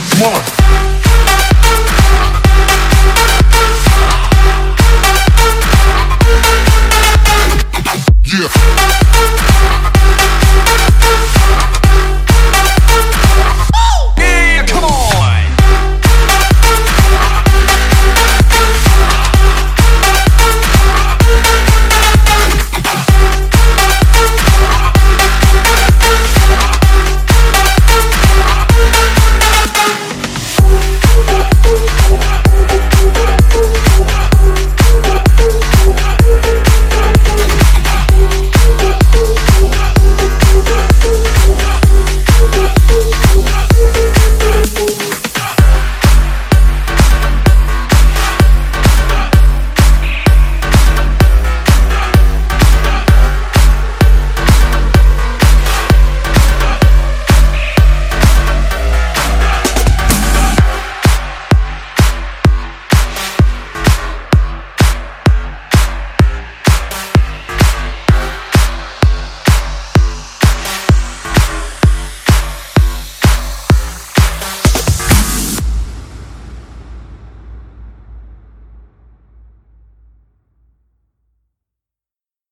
one.